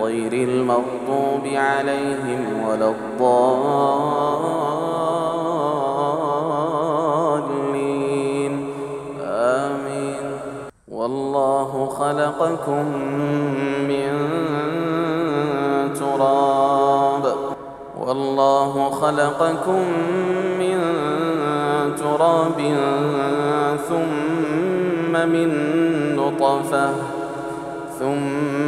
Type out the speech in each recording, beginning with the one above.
غير المغضوب عليهم ولا الضالين. آمين. والله خلقكم من تراب. والله خلقكم من تراب ثم من نطفة ثم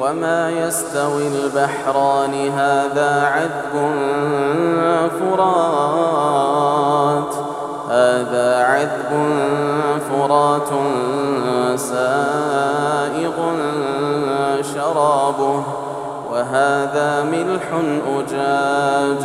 وما يستوي البحران هذا عذب فرات هذا عذب فرات سائغ شرابه وهذا ملح أجاج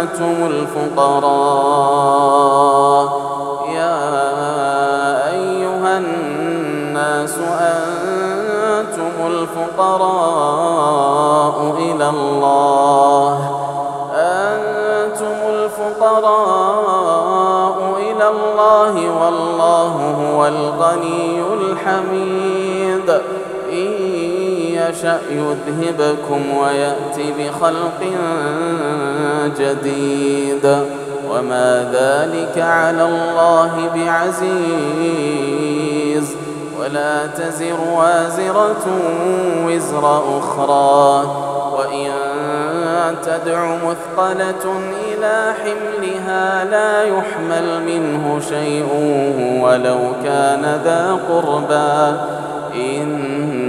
أنتم الفقراء. يا أيها الناس أنتم الفقراء إلى الله. أنتم الفقراء إلى الله والله هو الغني الحميد. إن يشأ يذهبكم ويأتي بخلق جديد. وما ذلك على الله بعزيز. ولا تزر وازرة وزر أخرى. وإن تدع مثقلة إلى حملها لا يحمل منه شيء ولو كان ذا قربى.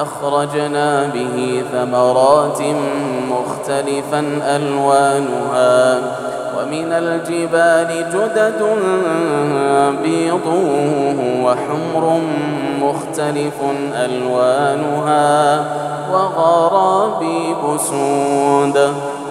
فأخرجنا به ثمرات مختلفا ألوانها ومن الجبال جدد بيض وحمر مختلف ألوانها وغرابيب سود.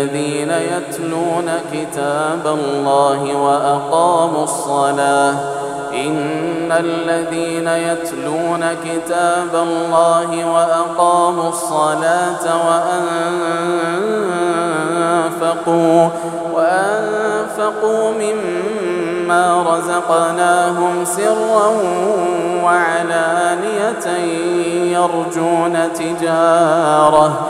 الذين يتلون كتاب الله وأقاموا الصلاة. إن الذين يتلون كتاب الله وأقاموا الصلاة وأنفقوا وأنفقوا مما رزقناهم سرا وعلانية يرجون تجارة.